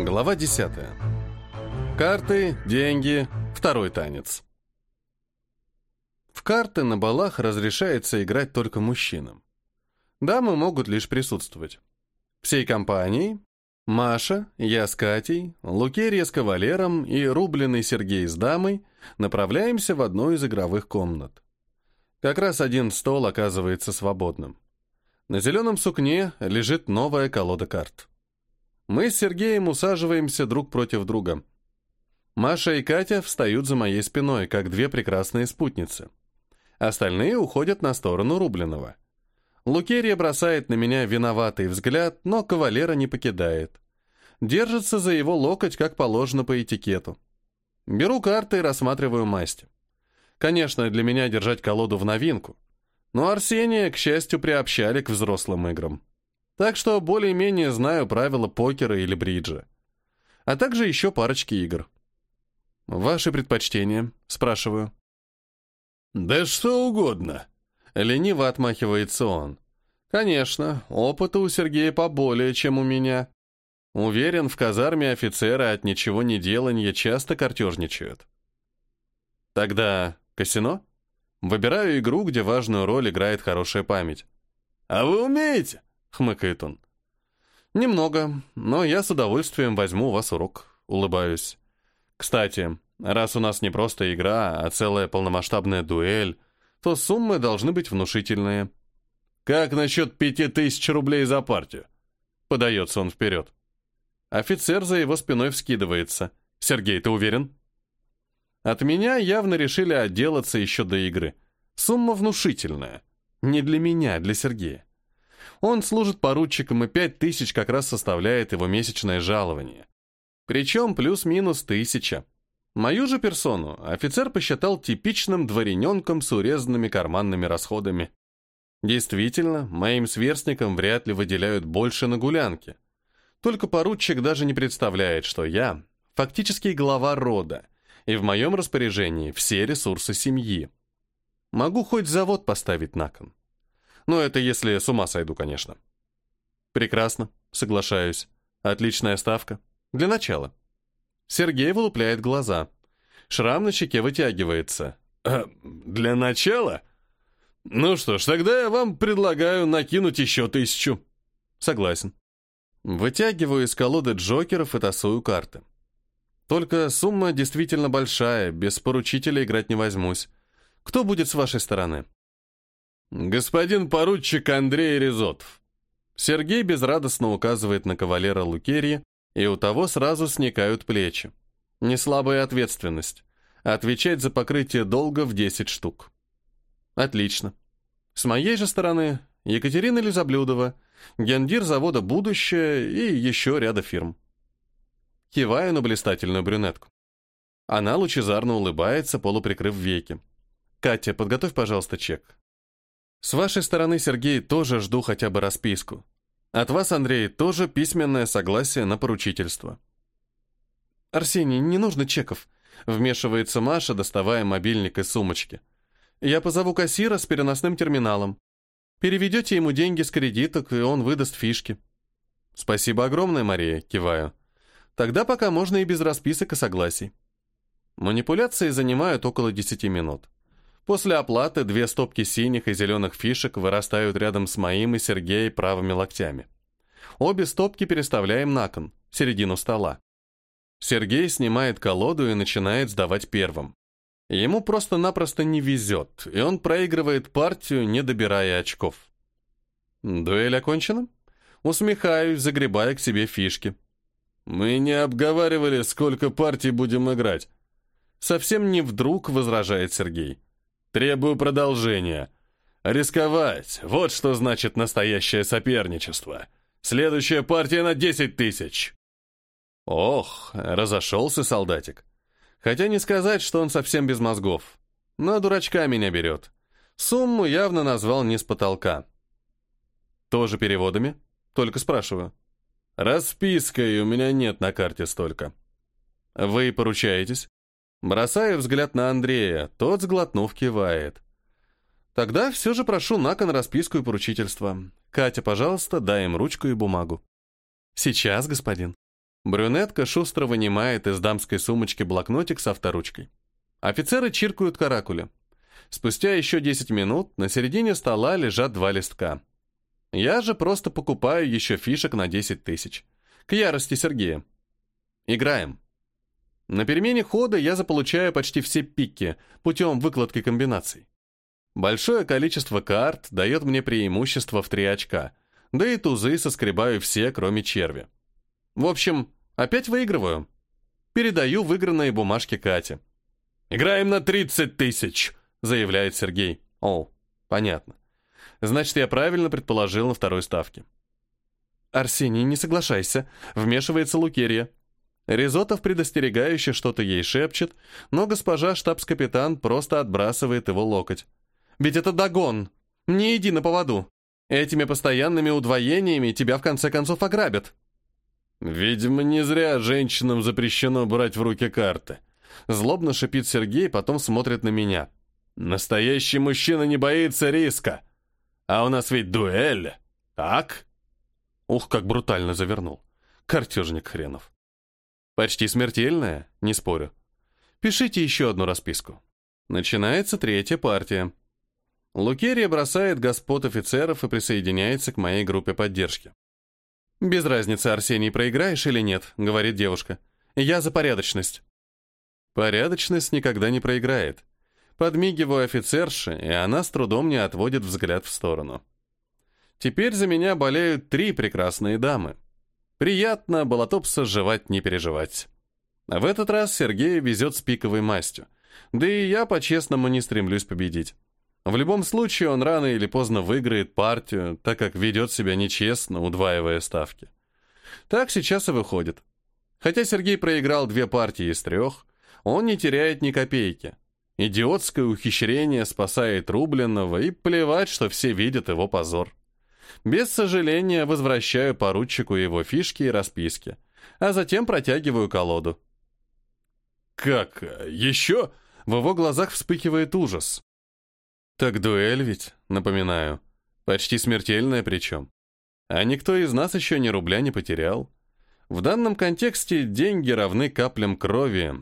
Глава 10. Карты, деньги, второй танец. В карты на балах разрешается играть только мужчинам. Дамы могут лишь присутствовать. Всей компанией Маша, я с Катей, Лукерья с кавалером и рубленый Сергей с дамой направляемся в одну из игровых комнат. Как раз один стол оказывается свободным. На зеленом сукне лежит новая колода карт. Мы с Сергеем усаживаемся друг против друга. Маша и Катя встают за моей спиной, как две прекрасные спутницы. Остальные уходят на сторону Рубленова. Лукерия бросает на меня виноватый взгляд, но кавалера не покидает. Держится за его локоть, как положено по этикету. Беру карты и рассматриваю масть. Конечно, для меня держать колоду в новинку — но Арсения, к счастью, приобщали к взрослым играм. Так что более-менее знаю правила покера или бриджа. А также еще парочки игр. «Ваши предпочтения?» — спрашиваю. «Да что угодно», — лениво отмахивается он. «Конечно, опыта у Сергея поболее, чем у меня. Уверен, в казарме офицеры от ничего не деланья часто картежничают». «Тогда казино?» Выбираю игру, где важную роль играет хорошая память. «А вы умеете?» — хмыкает он. «Немного, но я с удовольствием возьму у вас урок», — улыбаюсь. «Кстати, раз у нас не просто игра, а целая полномасштабная дуэль, то суммы должны быть внушительные». «Как насчет пяти тысяч рублей за партию?» — подается он вперед. Офицер за его спиной вскидывается. «Сергей, ты уверен?» От меня явно решили отделаться еще до игры. Сумма внушительная. Не для меня, для Сергея. Он служит поручиком, и пять тысяч как раз составляет его месячное жалование. Причем плюс-минус тысяча. Мою же персону офицер посчитал типичным дворяненком с урезанными карманными расходами. Действительно, моим сверстникам вряд ли выделяют больше на гулянке. Только поручик даже не представляет, что я фактически глава рода, и в моем распоряжении все ресурсы семьи. Могу хоть завод поставить на кон. Но это если с ума сойду, конечно. Прекрасно, соглашаюсь. Отличная ставка. Для начала. Сергей вылупляет глаза. Шрам на щеке вытягивается. А, «Для начала? Ну что ж, тогда я вам предлагаю накинуть еще тысячу». Согласен. Вытягиваю из колоды джокеров и тасую карты. Только сумма действительно большая, без поручителя играть не возьмусь. Кто будет с вашей стороны? Господин поручик Андрей Резотов. Сергей безрадостно указывает на кавалера Лукерьи, и у того сразу сникают плечи. Неслабая ответственность. Отвечать за покрытие долга в 10 штук. Отлично. С моей же стороны Екатерина Лизоблюдова, гендир завода «Будущее» и еще ряда фирм. Киваю на блистательную брюнетку. Она лучезарно улыбается, полуприкрыв веки. «Катя, подготовь, пожалуйста, чек». «С вашей стороны, Сергей, тоже жду хотя бы расписку. От вас, Андрей, тоже письменное согласие на поручительство». «Арсений, не нужно чеков», — вмешивается Маша, доставая мобильник из сумочки. «Я позову кассира с переносным терминалом. Переведете ему деньги с кредиток, и он выдаст фишки». «Спасибо огромное, Мария», — киваю. Тогда пока можно и без расписок и согласий. Манипуляции занимают около 10 минут. После оплаты две стопки синих и зеленых фишек вырастают рядом с моим и Сергеем правыми локтями. Обе стопки переставляем на кон, середину стола. Сергей снимает колоду и начинает сдавать первым. Ему просто-напросто не везет, и он проигрывает партию, не добирая очков. Дуэль окончена? Усмехаюсь, загребая к себе фишки. «Мы не обговаривали, сколько партий будем играть». «Совсем не вдруг», — возражает Сергей. «Требую продолжения. Рисковать — вот что значит настоящее соперничество. Следующая партия на десять тысяч». Ох, разошелся солдатик. Хотя не сказать, что он совсем без мозгов. Но дурачка меня берет. Сумму явно назвал не с потолка. Тоже переводами? Только спрашиваю. Распиской у меня нет на карте столько. Вы поручаетесь? Бросаю взгляд на Андрея, тот, сглотнув, кивает. Тогда все же прошу на кон расписку и поручительство. Катя, пожалуйста, дай им ручку и бумагу. Сейчас, господин. Брюнетка шустро вынимает из дамской сумочки блокнотик с авторучкой. Офицеры чиркают каракули. Спустя еще 10 минут на середине стола лежат два листка. Я же просто покупаю еще фишек на 10 тысяч. К ярости Сергея. Играем. На перемене хода я заполучаю почти все пики путем выкладки комбинаций. Большое количество карт дает мне преимущество в 3 очка, да и тузы соскребаю все, кроме черви. В общем, опять выигрываю. Передаю выигранные бумажки Кате. «Играем на 30 тысяч!» — заявляет Сергей. «О, понятно. Значит, я правильно предположил на второй ставке». «Арсений, не соглашайся», — вмешивается Лукерья. Ризотов предостерегающе что-то ей шепчет, но госпожа штабс-капитан просто отбрасывает его локоть. «Ведь это догон! Не иди на поводу! Этими постоянными удвоениями тебя в конце концов ограбят!» «Видимо, не зря женщинам запрещено брать в руки карты». Злобно шипит Сергей, потом смотрит на меня. «Настоящий мужчина не боится риска. А у нас ведь дуэль, так?» Ух, как брутально завернул. Картежник хренов. Почти смертельная, не спорю. Пишите еще одну расписку. Начинается третья партия. Лукерия бросает господ офицеров и присоединяется к моей группе поддержки. «Без разницы, Арсений, проиграешь или нет», — говорит девушка. «Я за порядочность». Порядочность никогда не проиграет. Подмигиваю офицерше, и она с трудом не отводит взгляд в сторону. Теперь за меня болеют три прекрасные дамы. Приятно болотопса жевать не переживать. В этот раз Сергея везет с пиковой мастью. Да и я по-честному не стремлюсь победить. В любом случае он рано или поздно выиграет партию, так как ведет себя нечестно, удваивая ставки. Так сейчас и выходит. Хотя Сергей проиграл две партии из трех, он не теряет ни копейки. Идиотское ухищрение спасает Рубленного, и плевать, что все видят его позор. Без сожаления возвращаю поручику его фишки и расписки, а затем протягиваю колоду. «Как? Еще?» В его глазах вспыхивает ужас. «Так дуэль ведь, напоминаю. Почти смертельная причем. А никто из нас еще ни рубля не потерял. В данном контексте деньги равны каплям крови.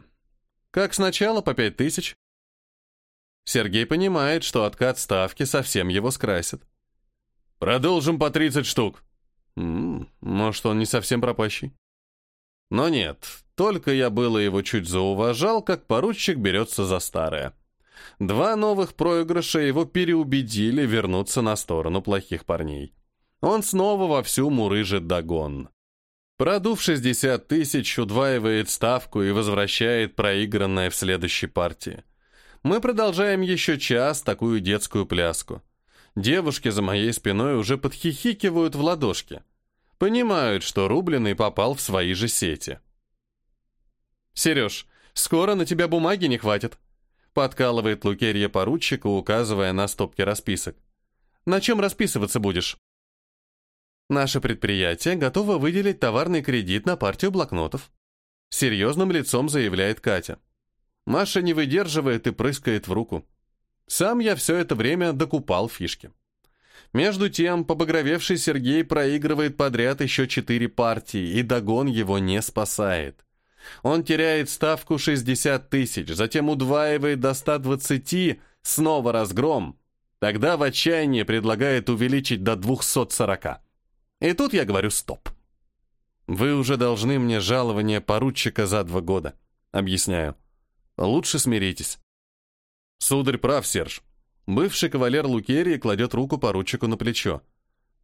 Как сначала по пять тысяч?» Сергей понимает, что откат ставки совсем его скрасит. Продолжим по 30 штук. Может, он не совсем пропащий. Но нет, только я было его чуть зауважал, как поручик берется за старое. Два новых проигрыша его переубедили вернуться на сторону плохих парней. Он снова вовсю мурыжит догон. Продув 60 тысяч, удваивает ставку и возвращает проигранное в следующей партии. Мы продолжаем еще час такую детскую пляску. Девушки за моей спиной уже подхихикивают в ладошки. Понимают, что Рубленый попал в свои же сети. «Сереж, скоро на тебя бумаги не хватит», подкалывает Лукерья поручика, указывая на стопки расписок. «На чем расписываться будешь?» «Наше предприятие готово выделить товарный кредит на партию блокнотов», серьезным лицом заявляет Катя. Маша не выдерживает и прыскает в руку. Сам я все это время докупал фишки. Между тем, побагровевший Сергей проигрывает подряд еще четыре партии, и догон его не спасает. Он теряет ставку 60 тысяч, затем удваивает до 120, снова разгром. Тогда в отчаянии предлагает увеличить до 240. И тут я говорю «стоп». «Вы уже должны мне жалование поручика за два года», — объясняю. «Лучше смиритесь». «Сударь прав, Серж». Бывший кавалер Лукерии кладет руку поручику на плечо.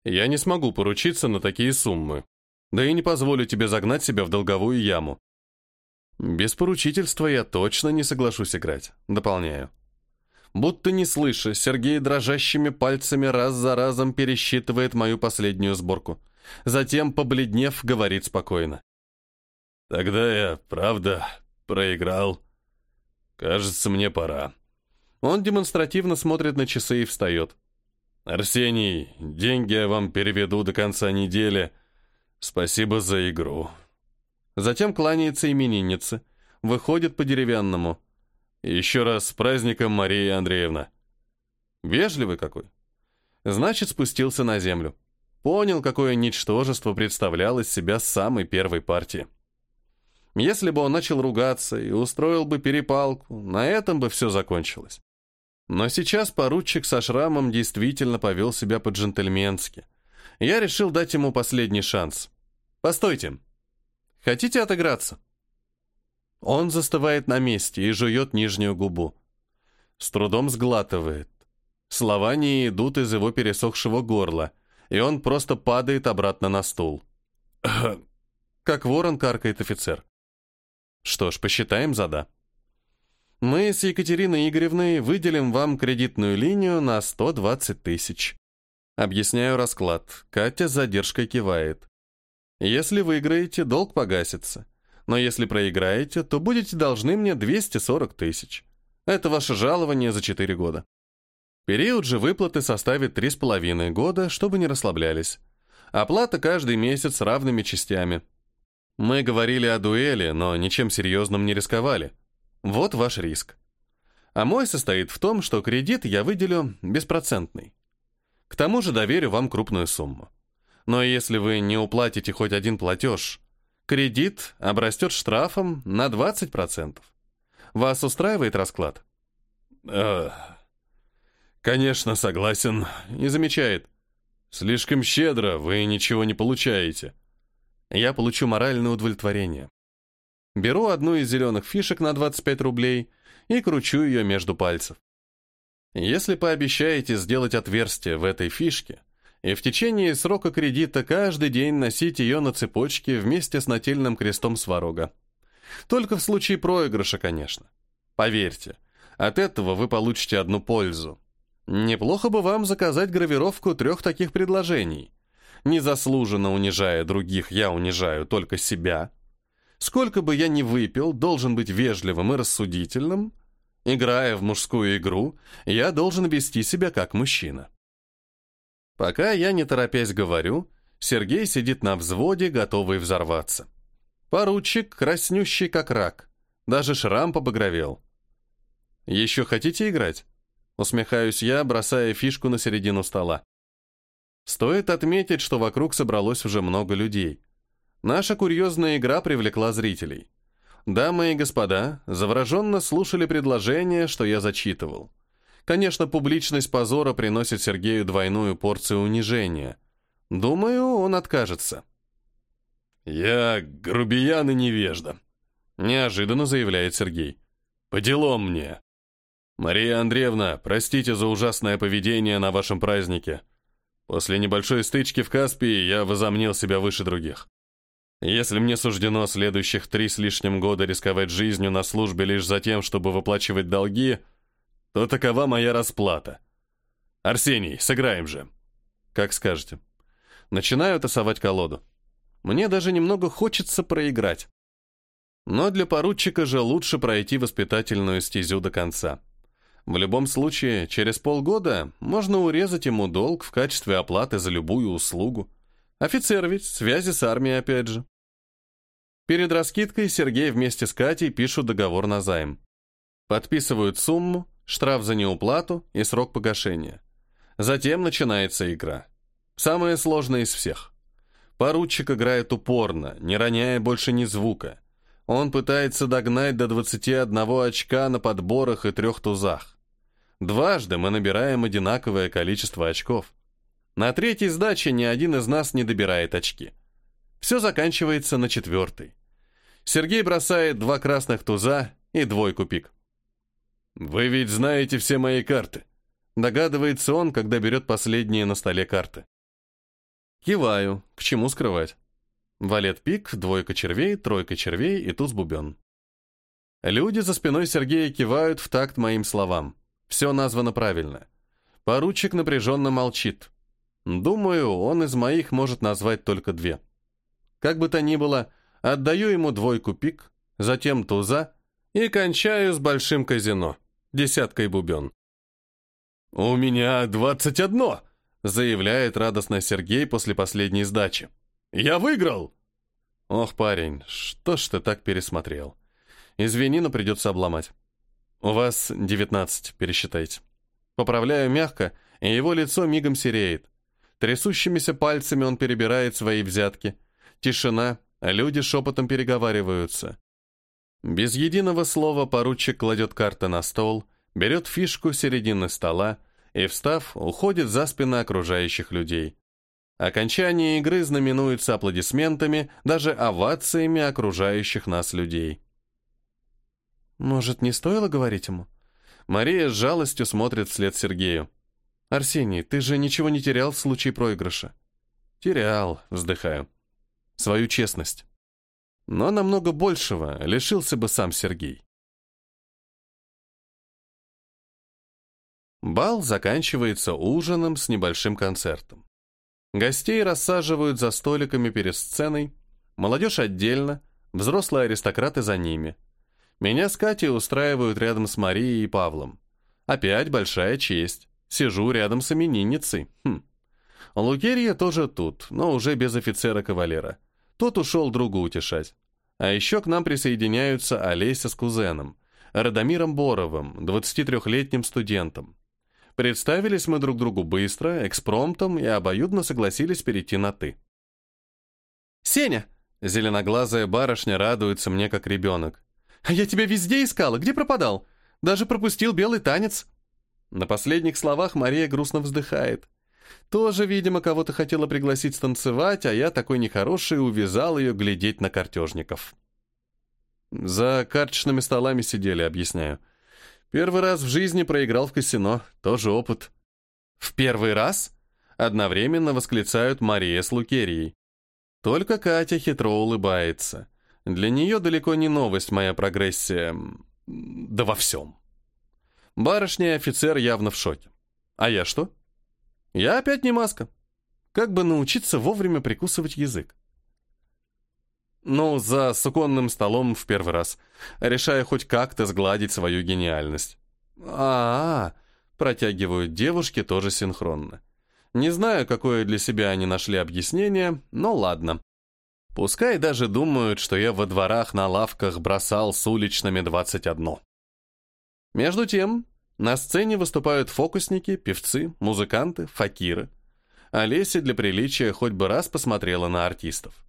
«Я не смогу поручиться на такие суммы. Да и не позволю тебе загнать себя в долговую яму». «Без поручительства я точно не соглашусь играть», — дополняю. Будто не слыша, Сергей дрожащими пальцами раз за разом пересчитывает мою последнюю сборку. Затем, побледнев, говорит спокойно. «Тогда я, правда, проиграл. Кажется, мне пора». Он демонстративно смотрит на часы и встает. «Арсений, деньги я вам переведу до конца недели. Спасибо за игру». Затем кланяется именинница. Выходит по-деревянному. «Еще раз с праздником, Мария Андреевна». Вежливый какой. Значит, спустился на землю. Понял, какое ничтожество представлял из себя с самой первой партии. Если бы он начал ругаться и устроил бы перепалку, на этом бы все закончилось. Но сейчас поручик со шрамом действительно повел себя по-джентльменски. Я решил дать ему последний шанс. «Постойте. Хотите отыграться?» Он застывает на месте и жует нижнюю губу. С трудом сглатывает. Слова не идут из его пересохшего горла, и он просто падает обратно на стул. Как ворон каркает офицер. Что ж, посчитаем за «да». Мы с Екатериной Игоревной выделим вам кредитную линию на 120 тысяч. Объясняю расклад. Катя с задержкой кивает. Если выиграете, долг погасится. Но если проиграете, то будете должны мне 240 тысяч. Это ваше жалование за 4 года. Период же выплаты составит 3,5 года, чтобы не расслаблялись. Оплата каждый месяц равными частями. Мы говорили о дуэли, но ничем серьезным не рисковали. Вот ваш риск. А мой состоит в том, что кредит я выделю беспроцентный. К тому же доверю вам крупную сумму. Но если вы не уплатите хоть один платеж, кредит обрастет штрафом на 20%. Вас устраивает расклад? Конечно, согласен. И замечает. Слишком щедро, вы ничего не получаете. Я получу моральное удовлетворение. Беру одну из зеленых фишек на 25 рублей и кручу ее между пальцев. Если пообещаете сделать отверстие в этой фишке, и в течение срока кредита каждый день носить ее на цепочке вместе с нательным крестом сварога. Только в случае проигрыша, конечно. Поверьте, от этого вы получите одну пользу. Неплохо бы вам заказать гравировку трех таких предложений. Незаслуженно унижая других, я унижаю только себя – Сколько бы я ни выпил, должен быть вежливым и рассудительным. Играя в мужскую игру, я должен вести себя как мужчина. Пока я не торопясь говорю, Сергей сидит на взводе, готовый взорваться. Поручик, краснющий как рак. Даже шрам побагровел. «Еще хотите играть?» Усмехаюсь я, бросая фишку на середину стола. Стоит отметить, что вокруг собралось уже много людей. Наша курьезная игра привлекла зрителей. Дамы и господа завороженно слушали предложение, что я зачитывал. Конечно, публичность позора приносит Сергею двойную порцию унижения. Думаю, он откажется. «Я грубиян и невежда», — неожиданно заявляет Сергей. «По делам мне. Мария Андреевна, простите за ужасное поведение на вашем празднике. После небольшой стычки в Каспии я возомнил себя выше других. Если мне суждено следующих три с лишним года рисковать жизнью на службе лишь за тем, чтобы выплачивать долги, то такова моя расплата. Арсений, сыграем же. Как скажете. Начинаю тасовать колоду. Мне даже немного хочется проиграть. Но для поручика же лучше пройти воспитательную стезю до конца. В любом случае, через полгода можно урезать ему долг в качестве оплаты за любую услугу. Офицер ведь, связи с армией опять же. Перед раскидкой Сергей вместе с Катей пишут договор на займ. Подписывают сумму, штраф за неуплату и срок погашения. Затем начинается игра. Самая сложная из всех. Поручик играет упорно, не роняя больше ни звука. Он пытается догнать до 21 очка на подборах и трех тузах. Дважды мы набираем одинаковое количество очков. На третьей сдаче ни один из нас не добирает очки. Все заканчивается на четвертой. Сергей бросает два красных туза и двойку пик. «Вы ведь знаете все мои карты», — догадывается он, когда берет последние на столе карты. Киваю, к чему скрывать. Валет пик, двойка червей, тройка червей и туз бубен. Люди за спиной Сергея кивают в такт моим словам. Все названо правильно. Поручик напряженно молчит. Думаю, он из моих может назвать только две. Как бы то ни было, отдаю ему двойку пик, затем туза и кончаю с большим казино, десяткой бубен. «У меня двадцать одно!» — заявляет радостно Сергей после последней сдачи. «Я выиграл!» «Ох, парень, что ж ты так пересмотрел? Извини, но придется обломать. У вас девятнадцать, пересчитайте». Поправляю мягко, и его лицо мигом сереет. Трясущимися пальцами он перебирает свои взятки — Тишина, люди шепотом переговариваются. Без единого слова поручик кладет карты на стол, берет фишку середины стола и, встав, уходит за спины окружающих людей. Окончание игры знаменуется аплодисментами, даже овациями окружающих нас людей. «Может, не стоило говорить ему?» Мария с жалостью смотрит вслед Сергею. «Арсений, ты же ничего не терял в случае проигрыша?» «Терял», — вздыхаю. «Свою честность». Но намного большего лишился бы сам Сергей. Бал заканчивается ужином с небольшим концертом. Гостей рассаживают за столиками перед сценой, молодежь отдельно, взрослые аристократы за ними. Меня с Катей устраивают рядом с Марией и Павлом. Опять большая честь. Сижу рядом с именинницей. Хм. Лукерья тоже тут, но уже без офицера-кавалера. Тот ушел другу утешать. А еще к нам присоединяются Олеся с кузеном, Радомиром Боровым, 23-летним студентом. Представились мы друг другу быстро, экспромтом и обоюдно согласились перейти на «ты». «Сеня!» — зеленоглазая барышня радуется мне, как ребенок. «Я тебя везде искала, где пропадал? Даже пропустил белый танец». На последних словах Мария грустно вздыхает. Тоже, видимо, кого-то хотела пригласить станцевать, а я такой нехороший увязал ее глядеть на картежников. За карточными столами сидели, объясняю. Первый раз в жизни проиграл в казино, тоже опыт. В первый раз? Одновременно восклицают Мария с Лукерией. Только Катя хитро улыбается. Для нее далеко не новость моя прогрессия. Да во всем. Барышня и офицер явно в шоке. А я что? Я опять не маска. Как бы научиться вовремя прикусывать язык? Ну, за суконным столом в первый раз, решая хоть как-то сгладить свою гениальность. А, -а, -а протягивают девушки тоже синхронно. Не знаю, какое для себя они нашли объяснение, но ладно. Пускай даже думают, что я во дворах на лавках бросал с уличными 21. Между тем, на сцене выступают фокусники, певцы, музыканты, факиры. Олеся для приличия хоть бы раз посмотрела на артистов.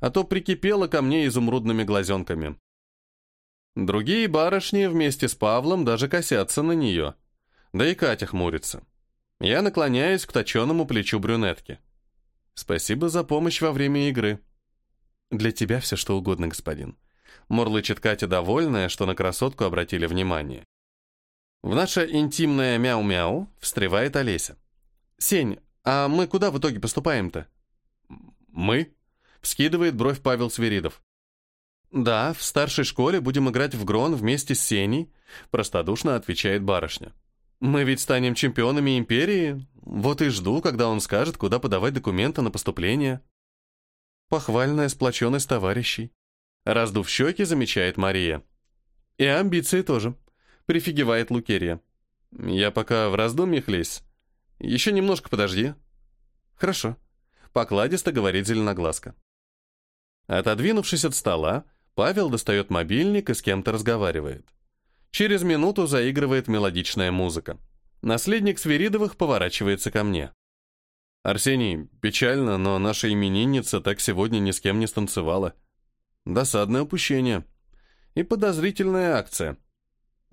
А то прикипела ко мне изумрудными глазенками. Другие барышни вместе с Павлом даже косятся на нее. Да и Катя хмурится. Я наклоняюсь к точеному плечу брюнетки. Спасибо за помощь во время игры. Для тебя все что угодно, господин. Мурлычет Катя довольная, что на красотку обратили внимание. В наше интимное мяу-мяу встревает Олеся. «Сень, а мы куда в итоге поступаем-то?» «Мы?» — вскидывает бровь Павел Свиридов. «Да, в старшей школе будем играть в грон вместе с Сеней», — простодушно отвечает барышня. «Мы ведь станем чемпионами империи, вот и жду, когда он скажет, куда подавать документы на поступление». Похвальная сплоченность товарищей. Раздув щеки, замечает Мария. И амбиции тоже прифигевает Лукерия. «Я пока в раздумьях лезь. Еще немножко подожди». «Хорошо», — покладисто говорит зеленоглазка. Отодвинувшись от стола, Павел достает мобильник и с кем-то разговаривает. Через минуту заигрывает мелодичная музыка. Наследник Свиридовых поворачивается ко мне. «Арсений, печально, но наша именинница так сегодня ни с кем не станцевала. Досадное упущение. И подозрительная акция.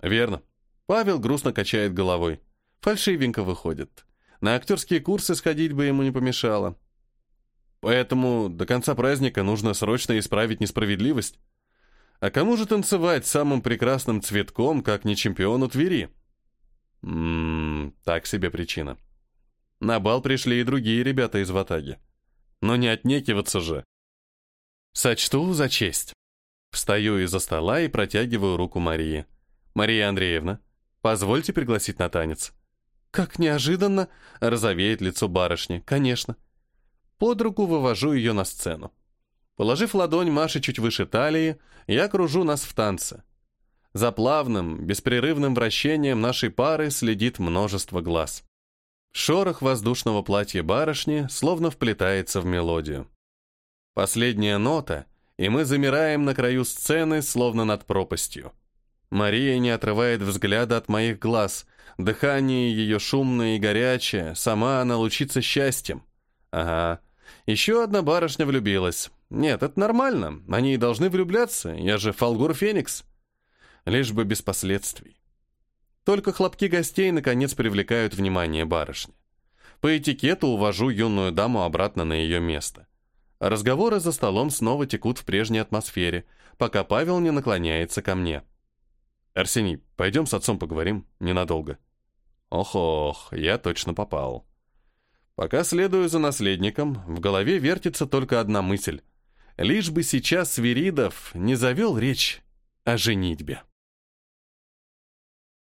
Верно. Павел грустно качает головой. Фальшивенько выходит. На актерские курсы сходить бы ему не помешало. Поэтому до конца праздника нужно срочно исправить несправедливость. А кому же танцевать самым прекрасным цветком, как не чемпиону Твери? Ммм, так себе причина. На бал пришли и другие ребята из Ватаги. Но не отнекиваться же. Сочту за честь. Встаю из-за стола и протягиваю руку Марии. «Мария Андреевна, позвольте пригласить на танец». «Как неожиданно!» — розовеет лицо барышни. «Конечно». Под руку вывожу ее на сцену. Положив ладонь Маши чуть выше талии, я кружу нас в танце. За плавным, беспрерывным вращением нашей пары следит множество глаз. Шорох воздушного платья барышни словно вплетается в мелодию. Последняя нота, и мы замираем на краю сцены, словно над пропастью. Мария не отрывает взгляда от моих глаз. Дыхание ее шумное и горячее, сама она лучится счастьем. Ага, Еще одна барышня влюбилась. Нет, это нормально, они и должны влюбляться, я же Фалгур Феникс. Лишь бы без последствий. Только хлопки гостей наконец привлекают внимание барышни. По этикету увожу юную даму обратно на ее место. Разговоры за столом снова текут в прежней атмосфере, пока Павел не наклоняется ко мне. «Арсений, пойдем с отцом поговорим, ненадолго». Ох-ох, я точно попал. Пока следую за наследником, в голове вертится только одна мысль. Лишь бы сейчас Свиридов не завел речь о женитьбе.